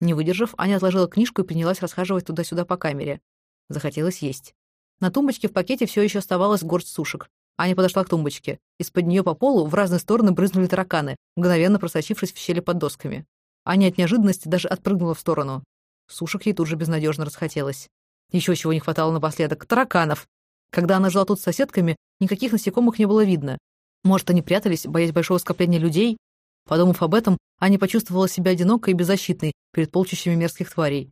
Не выдержав, Аня отложила книжку и принялась расхаживать туда-сюда по камере. Захотелось есть. На тумбочке в пакете все еще оставалась горсть сушек. Аня подошла к тумбочке. Из-под нее по полу в разные стороны брызнули тараканы, мгновенно просочившись в щели под досками. Аня от неожиданности даже отпрыгнула в сторону. Сушек ей тут же безнадежно расхотелось. Еще чего не хватало напоследок — тараканов. Когда она жила тут с соседками, никаких насекомых не было видно. Может, они прятались, боясь большого скопления людей? Подумав об этом, Аня почувствовала себя одинокой и беззащитной перед полчищами мерзких тварей.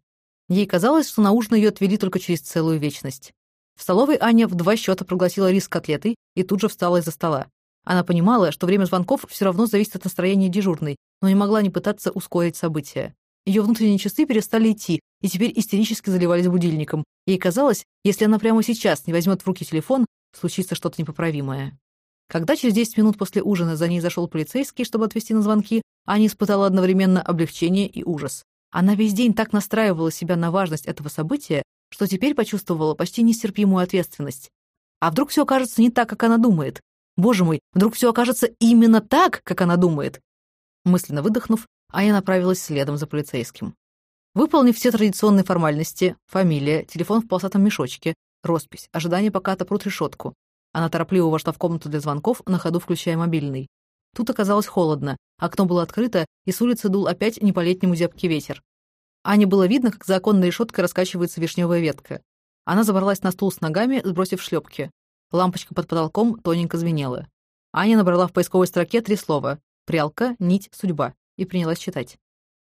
Ей казалось, что на ужин ее отвели только через целую вечность. В столовой Аня в два счета проглотила рис с котлетой и тут же встала из-за стола. Она понимала, что время звонков все равно зависит от настроения дежурной, но не могла не пытаться ускорить события. Ее внутренние часы перестали идти, и теперь истерически заливались будильником. Ей казалось, если она прямо сейчас не возьмет в руки телефон, случится что-то непоправимое. Когда через 10 минут после ужина за ней зашел полицейский, чтобы отвезти на звонки, Аня испытала одновременно облегчение и ужас. Она весь день так настраивала себя на важность этого события, что теперь почувствовала почти нестерпимую ответственность. А вдруг все окажется не так, как она думает? Боже мой, вдруг все окажется именно так, как она думает? Мысленно выдохнув, Аня направилась следом за полицейским. Выполнив все традиционные формальности, фамилия, телефон в полосатом мешочке, роспись, ожидание, пока отопрут решетку, она торопливо вошла в комнату для звонков, на ходу включая мобильный. Тут оказалось холодно, окно было открыто, и с улицы дул опять не по-летнему зябкий ветер. Ане было видно, как за оконной решеткой раскачивается вишневая ветка. Она забралась на стул с ногами, сбросив шлепки. Лампочка под потолком тоненько звенела. Аня набрала в поисковой строке три слова «прялка», «нить», «судьба» и принялась читать.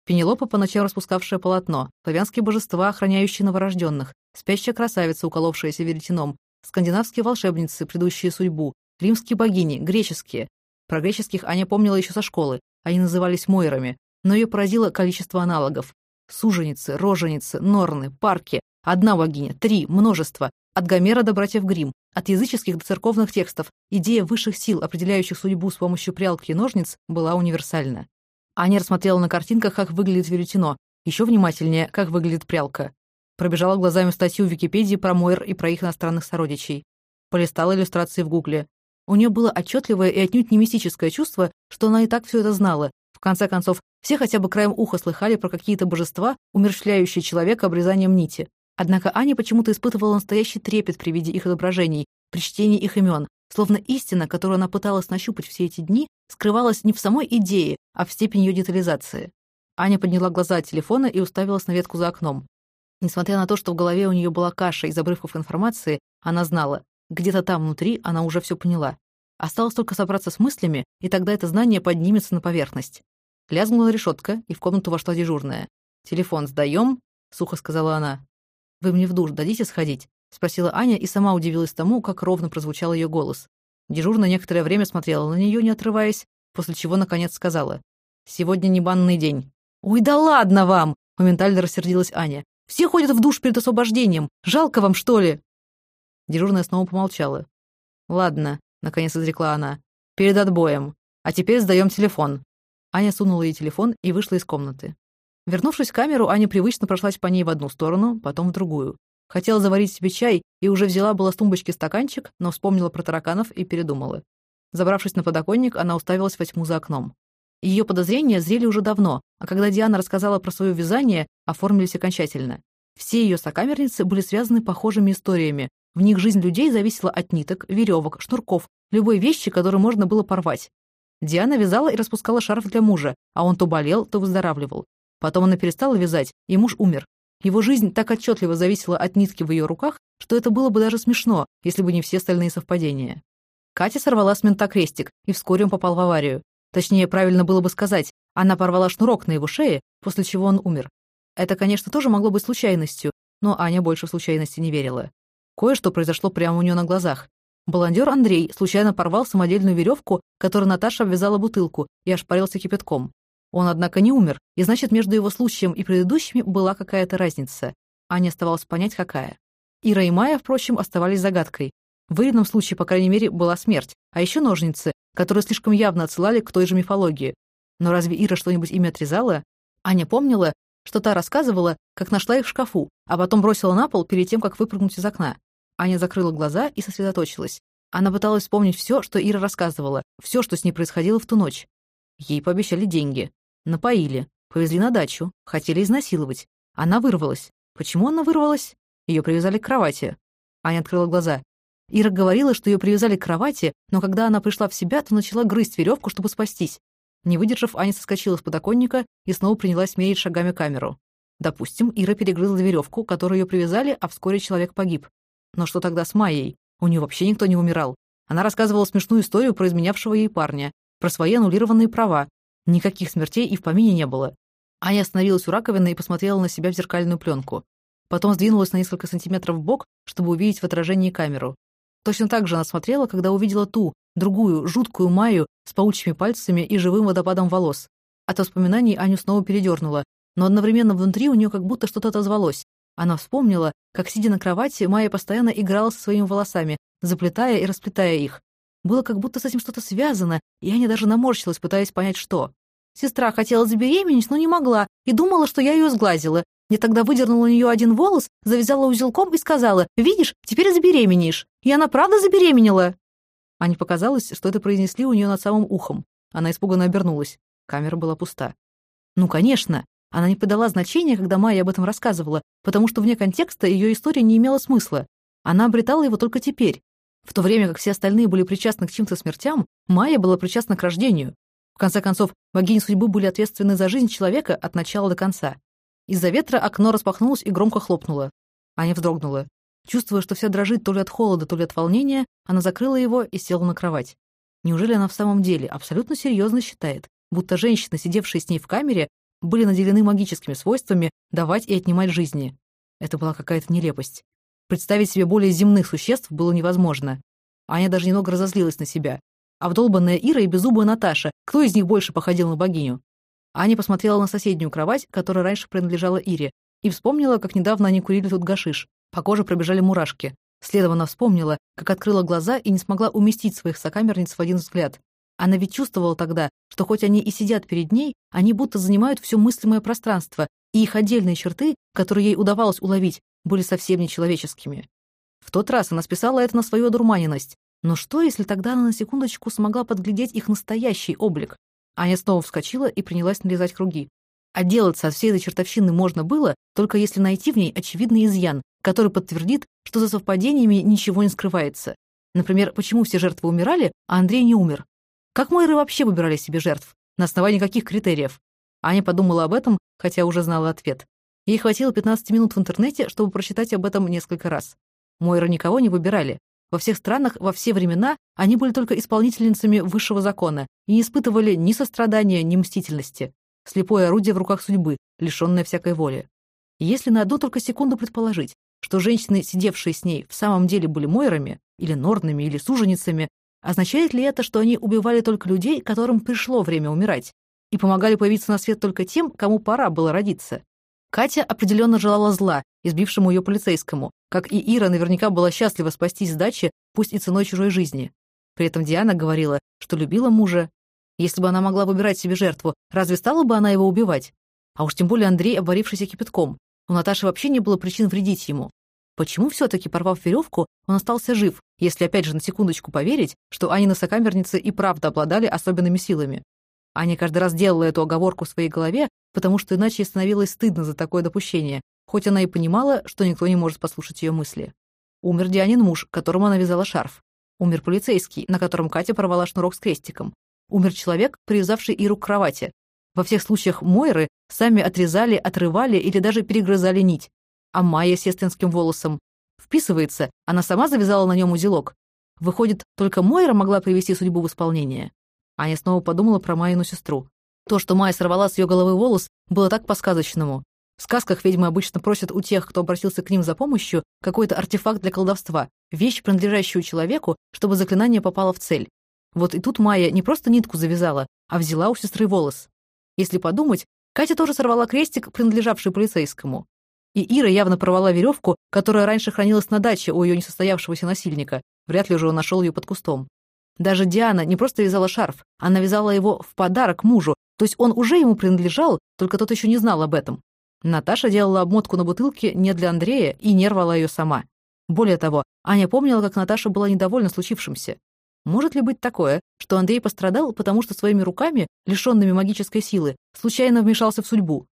Пенелопа, по ночам распускавшая полотно, славянские божества, охраняющие новорожденных, спящая красавица, уколовшаяся веретеном, скандинавские волшебницы, предыдущие судьбу, римские богини, греческие. Про греческих Аня помнила еще со школы, они назывались Мойрами, но ее поразило количество аналогов. Суженицы, роженицы, норны, парки, одна богиня, три, множество, от Гомера до братьев Грим, от языческих до церковных текстов, идея высших сил, определяющих судьбу с помощью прялки и ножниц, была универсальна. Аня рассмотрела на картинках, как выглядит веретено, еще внимательнее, как выглядит прялка. Пробежала глазами статью в Википедии про Мойр и про их иностранных сородичей. Полистала иллюстрации в Гугле. У нее было отчетливое и отнюдь не мистическое чувство, что она и так все это знала. В конце концов, все хотя бы краем уха слыхали про какие-то божества, умерщвляющие человека обрезанием нити. Однако Аня почему-то испытывала настоящий трепет при виде их отображений, при чтении их имен, словно истина, которую она пыталась нащупать все эти дни, скрывалась не в самой идее, а в степени ее детализации. Аня подняла глаза от телефона и уставилась на ветку за окном. Несмотря на то, что в голове у нее была каша из обрывков информации, она знала, где-то там внутри она уже все поняла. Осталось только собраться с мыслями, и тогда это знание поднимется на поверхность. Лязгнула решетка, и в комнату вошла дежурная. «Телефон сдаем?» — сухо сказала она. «Вы мне в душ дадите сходить?» — спросила Аня и сама удивилась тому, как ровно прозвучал ее голос. Дежурная некоторое время смотрела на нее, не отрываясь, после чего, наконец, сказала. «Сегодня не банный день». «Ой, да ладно вам!» — моментально рассердилась Аня. Все ходят в душ перед освобождением. Жалко вам, что ли?» Дежурная снова помолчала. «Ладно», — наконец изрекла она. «Перед отбоем. А теперь сдаем телефон». Аня сунула ей телефон и вышла из комнаты. Вернувшись в камеру, Аня привычно прошлась по ней в одну сторону, потом в другую. Хотела заварить себе чай и уже взяла было с тумбочки стаканчик, но вспомнила про тараканов и передумала. Забравшись на подоконник, она уставилась во тьму за окном. Ее подозрения зрели уже давно, а когда Диана рассказала про свое вязание, оформились окончательно. Все ее сокамерницы были связаны похожими историями. В них жизнь людей зависела от ниток, веревок, шнурков, любой вещи, которую можно было порвать. Диана вязала и распускала шарф для мужа, а он то болел, то выздоравливал. Потом она перестала вязать, и муж умер. Его жизнь так отчетливо зависела от нитки в ее руках, что это было бы даже смешно, если бы не все остальные совпадения. Катя сорвала с мента крестик, и вскоре он попал в аварию. Точнее, правильно было бы сказать, она порвала шнурок на его шее, после чего он умер. Это, конечно, тоже могло быть случайностью, но Аня больше в случайности не верила. Кое-что произошло прямо у нее на глазах. Баландер Андрей случайно порвал самодельную веревку, которой Наташа обвязала бутылку, и ошпарился кипятком. Он, однако, не умер, и значит, между его случаем и предыдущими была какая-то разница. Аня оставалось понять, какая. Ира и Майя, впрочем, оставались загадкой. В Ирином случае, по крайней мере, была смерть, а еще ножницы, которые слишком явно отсылали к той же мифологии. Но разве Ира что-нибудь ими отрезала? Аня помнила, что та рассказывала, как нашла их в шкафу, а потом бросила на пол перед тем, как выпрыгнуть из окна. Аня закрыла глаза и сосредоточилась. Она пыталась вспомнить все, что Ира рассказывала, все, что с ней происходило в ту ночь. Ей пообещали деньги. Напоили. Повезли на дачу. Хотели изнасиловать. Она вырвалась. Почему она вырвалась? Ее привязали к кровати. Аня открыла глаза. Ира говорила, что ее привязали к кровати, но когда она пришла в себя, то начала грызть веревку, чтобы спастись. Не выдержав, Аня соскочила с подоконника и снова принялась мерить шагами камеру. Допустим, Ира перегрызла веревку, которую ее привязали, а вскоре человек погиб. Но что тогда с Майей? У нее вообще никто не умирал. Она рассказывала смешную историю про изменявшего ей парня, про свои аннулированные права. Никаких смертей и в помине не было. Аня остановилась у раковины и посмотрела на себя в зеркальную пленку. Потом сдвинулась на несколько сантиметров в бок, чтобы увидеть в отражении камеру. Точно так же она смотрела, когда увидела ту, другую, жуткую Майю с паучьими пальцами и живым водопадом волос. От воспоминаний Аню снова передернула, но одновременно внутри у нее как будто что-то отозвалось. Она вспомнила, как, сидя на кровати, Майя постоянно играла со своими волосами, заплетая и расплетая их. Было как будто с этим что-то связано, и Аня даже наморщилась, пытаясь понять, что. Сестра хотела забеременеть, но не могла, и думала, что я ее сглазила. Я тогда выдернула у нее один волос, завязала узелком и сказала, «Видишь, теперь забеременеешь». И она правда забеременела?» Ане показалось, что это произнесли у нее над самым ухом. Она испуганно обернулась. Камера была пуста. Ну, конечно. Она не подала значения, когда Майя об этом рассказывала, потому что вне контекста ее история не имела смысла. Она обретала его только теперь. В то время как все остальные были причастны к чьим-то смертям, Майя была причастна к рождению. В конце концов, богини судьбы были ответственны за жизнь человека от начала до конца. Из-за ветра окно распахнулось и громко хлопнуло. Аня вздрогнула. Чувствуя, что вся дрожит то ли от холода, то ли от волнения, она закрыла его и села на кровать. Неужели она в самом деле абсолютно серьезно считает, будто женщины, сидевшие с ней в камере, были наделены магическими свойствами давать и отнимать жизни? Это была какая-то нелепость. Представить себе более земных существ было невозможно. Аня даже немного разозлилась на себя. А вдолбанная Ира и беззубая Наташа, кто из них больше походил на богиню? Аня посмотрела на соседнюю кровать, которая раньше принадлежала Ире, и вспомнила, как недавно они курили тут гашиш. По коже пробежали мурашки. Следом она вспомнила, как открыла глаза и не смогла уместить своих сокамерниц в один взгляд. Она ведь чувствовала тогда, что хоть они и сидят перед ней, они будто занимают все мыслимое пространство, и их отдельные черты, которые ей удавалось уловить, были совсем нечеловеческими. В тот раз она списала это на свою одурманенность. Но что, если тогда она на секундочку смогла подглядеть их настоящий облик? Аня снова вскочила и принялась нарезать круги. Отделаться от всей этой чертовщины можно было, только если найти в ней очевидный изъян, который подтвердит, что за совпадениями ничего не скрывается. Например, почему все жертвы умирали, а Андрей не умер? Как Мойры вообще выбирали себе жертв? На основании каких критериев? Аня подумала об этом, хотя уже знала ответ. Ей хватило 15 минут в интернете, чтобы прочитать об этом несколько раз. Мойры никого не выбирали. Во всех странах, во все времена они были только исполнительницами высшего закона и не испытывали ни сострадания, ни мстительности слепое орудие в руках судьбы, лишённое всякой воли. если на одну только секунду предположить, что женщины, сидевшие с ней, в самом деле были мойрами, или норнами, или суженицами, означает ли это, что они убивали только людей, которым пришло время умирать, и помогали появиться на свет только тем, кому пора было родиться? Катя определенно желала зла, избившему ее полицейскому, как и Ира наверняка была счастлива спастись с дачи, пусть и ценой чужой жизни. При этом Диана говорила, что любила мужа если бы она могла выбирать себе жертву, разве стала бы она его убивать? А уж тем более Андрей, обварившийся кипятком. У Наташи вообще не было причин вредить ему. Почему все-таки, порвав веревку, он остался жив, если опять же на секундочку поверить, что Анины сокамерницы и правда обладали особенными силами? Аня каждый раз делала эту оговорку в своей голове, потому что иначе ей становилось стыдно за такое допущение, хоть она и понимала, что никто не может послушать ее мысли. Умер Дианин муж, которому она вязала шарф. Умер полицейский, на котором Катя порвала шнурок с крестиком. Умер человек, привязавший Иру к кровати. Во всех случаях Мойры сами отрезали, отрывали или даже перегрызали нить. А Майя с сестринским волосом. Вписывается, она сама завязала на нем узелок. Выходит, только Мойра могла привести судьбу в исполнение. Аня снова подумала про Майину сестру. То, что Майя сорвала с ее головы волос, было так по-сказочному. В сказках ведьмы обычно просят у тех, кто обратился к ним за помощью, какой-то артефакт для колдовства, вещь, принадлежащую человеку, чтобы заклинание попало в цель. Вот и тут Майя не просто нитку завязала, а взяла у сестры волос. Если подумать, Катя тоже сорвала крестик, принадлежавший полицейскому. И Ира явно порвала веревку, которая раньше хранилась на даче у ее несостоявшегося насильника. Вряд ли же он нашел ее под кустом. Даже Диана не просто вязала шарф, она вязала его в подарок мужу, то есть он уже ему принадлежал, только тот еще не знал об этом. Наташа делала обмотку на бутылке не для Андрея и не рвала ее сама. Более того, Аня помнила, как Наташа была недовольна случившимся. Может ли быть такое, что Андрей пострадал, потому что своими руками, лишенными магической силы, случайно вмешался в судьбу?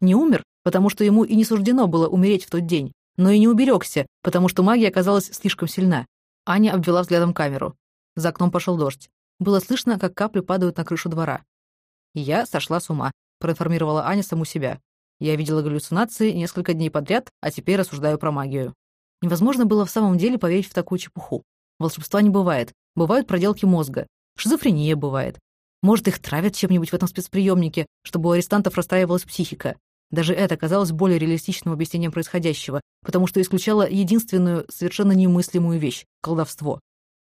Не умер, потому что ему и не суждено было умереть в тот день, но и не уберегся, потому что магия оказалась слишком сильна. Аня обвела взглядом камеру. За окном пошел дождь. Было слышно, как капли падают на крышу двора. «Я сошла с ума», — проинформировала Аня саму себя. «Я видела галлюцинации несколько дней подряд, а теперь рассуждаю про магию». Невозможно было в самом деле поверить в такую чепуху. Волшебства не бывает, Бывают проделки мозга. Шизофрения бывает. Может, их травят чем-нибудь в этом спецприемнике, чтобы у арестантов расстраивалась психика. Даже это казалось более реалистичным объяснением происходящего, потому что исключало единственную, совершенно немыслимую вещь — колдовство.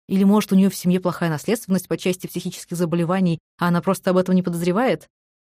Или, может, у нее в семье плохая наследственность по части психических заболеваний, а она просто об этом не подозревает?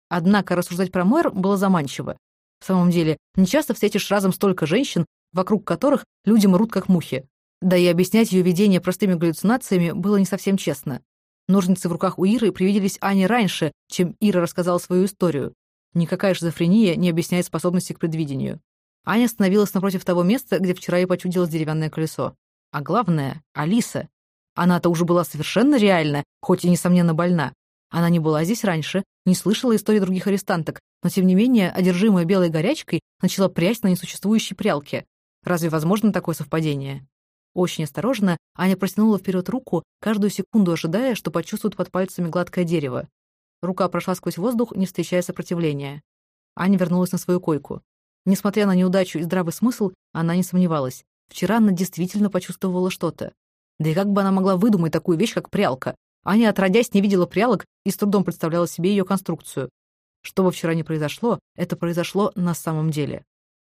Однако рассуждать про мэр было заманчиво. В самом деле, нечасто встретишь разом столько женщин, вокруг которых люди мрут как мухи. Да и объяснять ее видение простыми галлюцинациями было не совсем честно. Ножницы в руках у Иры привиделись Ане раньше, чем Ира рассказала свою историю. Никакая шизофрения не объясняет способности к предвидению. Аня остановилась напротив того места, где вчера ей почудилось деревянное колесо. А главное — Алиса. Она-то уже была совершенно реальна, хоть и, несомненно, больна. Она не была здесь раньше, не слышала истории других арестанток, но, тем не менее, одержимая белой горячкой, начала прясть на несуществующей прялке. Разве возможно такое совпадение? Очень осторожно Аня протянула вперед руку, каждую секунду ожидая, что почувствует под пальцами гладкое дерево. Рука прошла сквозь воздух, не встречая сопротивления. Аня вернулась на свою койку. Несмотря на неудачу и здравый смысл, она не сомневалась. Вчера она действительно почувствовала что-то. Да и как бы она могла выдумать такую вещь, как прялка? Аня, отродясь, не видела прялок и с трудом представляла себе ее конструкцию. Что бы вчера ни произошло, это произошло на самом деле.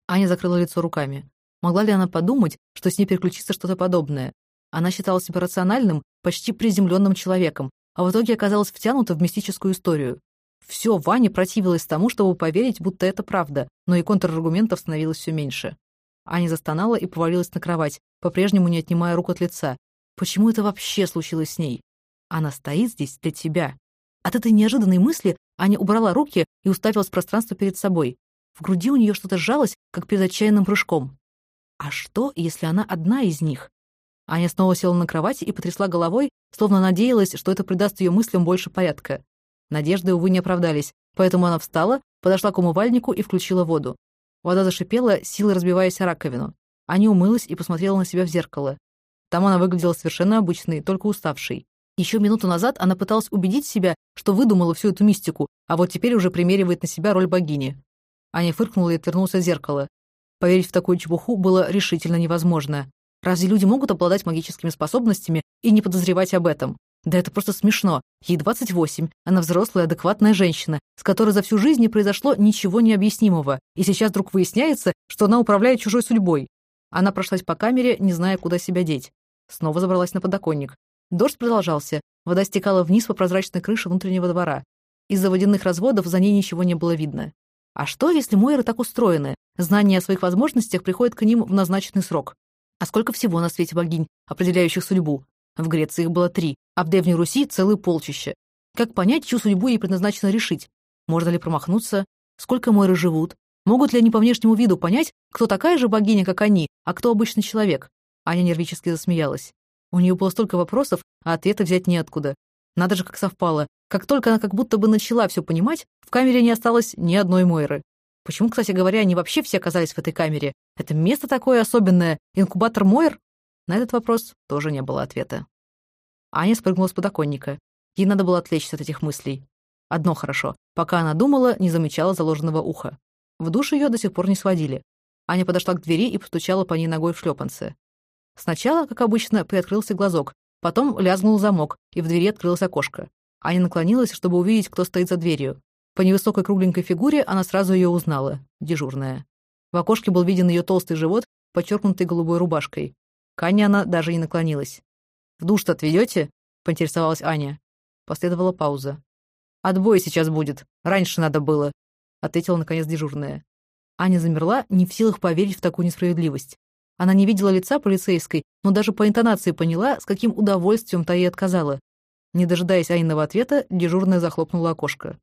Аня закрыла лицо руками. Могла ли она подумать, что с ней переключится что-то подобное? Она считала себя рациональным, почти приземленным человеком, а в итоге оказалась втянута в мистическую историю. Все, Ваня противилась тому, чтобы поверить, будто это правда, но и контраргументов становилось все меньше. Аня застонала и повалилась на кровать, по-прежнему не отнимая рук от лица. Почему это вообще случилось с ней? Она стоит здесь для тебя. От этой неожиданной мысли Аня убрала руки и уставилась в пространство перед собой. В груди у нее что-то сжалось, как перед отчаянным прыжком. А что, если она одна из них? Аня снова села на кровати и потрясла головой, словно надеялась, что это придаст ее мыслям больше порядка. Надежды, увы, не оправдались, поэтому она встала, подошла к умывальнику и включила воду. Вода зашипела, силой разбиваясь о раковину. Аня умылась и посмотрела на себя в зеркало. Там она выглядела совершенно обычной, только уставшей. Еще минуту назад она пыталась убедить себя, что выдумала всю эту мистику, а вот теперь уже примеривает на себя роль богини. Аня фыркнула и отвернулась от зеркала. Поверить в такую чепуху было решительно невозможно. Разве люди могут обладать магическими способностями и не подозревать об этом? Да это просто смешно. Ей 28, она взрослая, адекватная женщина, с которой за всю жизнь не произошло ничего необъяснимого, и сейчас вдруг выясняется, что она управляет чужой судьбой. Она прошлась по камере, не зная, куда себя деть. Снова забралась на подоконник. Дождь продолжался, вода стекала вниз по прозрачной крыше внутреннего двора. Из-за водяных разводов за ней ничего не было видно. А что, если Мойры так устроены? Знание о своих возможностях приходит к ним в назначенный срок. А сколько всего на свете богинь, определяющих судьбу? В Греции их было три, а в Древней Руси целое полчище. Как понять, чью судьбу ей предназначено решить? Можно ли промахнуться? Сколько Мойры живут? Могут ли они по внешнему виду понять, кто такая же богиня, как они, а кто обычный человек? Аня нервически засмеялась. У нее было столько вопросов, а ответа взять неоткуда. Надо же, как совпало. Как только она как будто бы начала все понимать, в камере не осталось ни одной Мойры. Почему, кстати говоря, они вообще все оказались в этой камере? Это место такое особенное, инкубатор Мойр? На этот вопрос тоже не было ответа. Аня спрыгнула с подоконника. Ей надо было отвлечься от этих мыслей. Одно хорошо. Пока она думала, не замечала заложенного уха. В душ ее до сих пор не сводили. Аня подошла к двери и постучала по ней ногой в шлепанце. Сначала, как обычно, приоткрылся глазок, потом лязгнул замок, и в двери открылось окошко. Аня наклонилась, чтобы увидеть, кто стоит за дверью. По невысокой кругленькой фигуре она сразу ее узнала. Дежурная. В окошке был виден ее толстый живот, подчеркнутый голубой рубашкой. К Ане она даже не наклонилась. «В душ-то отведете?» — поинтересовалась Аня. Последовала пауза. «Отбой сейчас будет. Раньше надо было», — ответила наконец дежурная. Аня замерла, не в силах поверить в такую несправедливость. Она не видела лица полицейской, но даже по интонации поняла, с каким удовольствием та ей отказала. Не дожидаясь Аниного ответа, дежурная захлопнула окошко.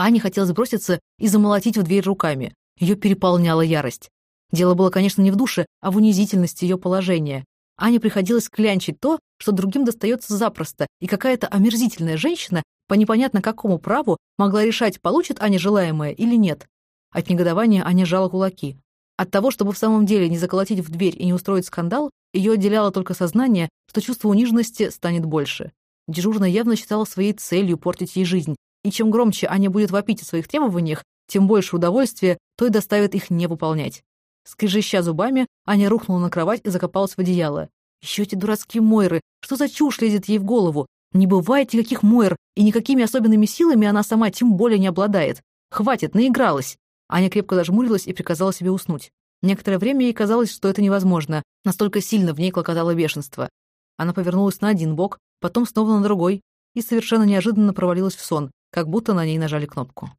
Ане хотелось броситься и замолотить в дверь руками. Ее переполняла ярость. Дело было, конечно, не в душе, а в унизительности ее положения. Ане приходилось клянчить то, что другим достается запросто, и какая-то омерзительная женщина по непонятно какому праву могла решать, получит Аня желаемое или нет. От негодования Аня жала кулаки. От того, чтобы в самом деле не заколотить в дверь и не устроить скандал, ее отделяло только сознание, что чувство униженности станет больше. Дежурная явно считала своей целью портить ей жизнь, и чем громче Аня будет вопить о своих требованиях, тем больше удовольствия той доставит их не выполнять. Скрежеща зубами, Аня рухнула на кровать и закопалась в одеяло. Еще эти дурацкие Мойры, что за чушь лезет ей в голову? Не бывает никаких Мойр, и никакими особенными силами она сама тем более не обладает. Хватит, наигралась. Аня крепко зажмурилась и приказала себе уснуть. Некоторое время ей казалось, что это невозможно, настолько сильно в ней клокотало бешенство. Она повернулась на один бок, потом снова на другой, и совершенно неожиданно провалилась в сон, как будто на ней нажали кнопку.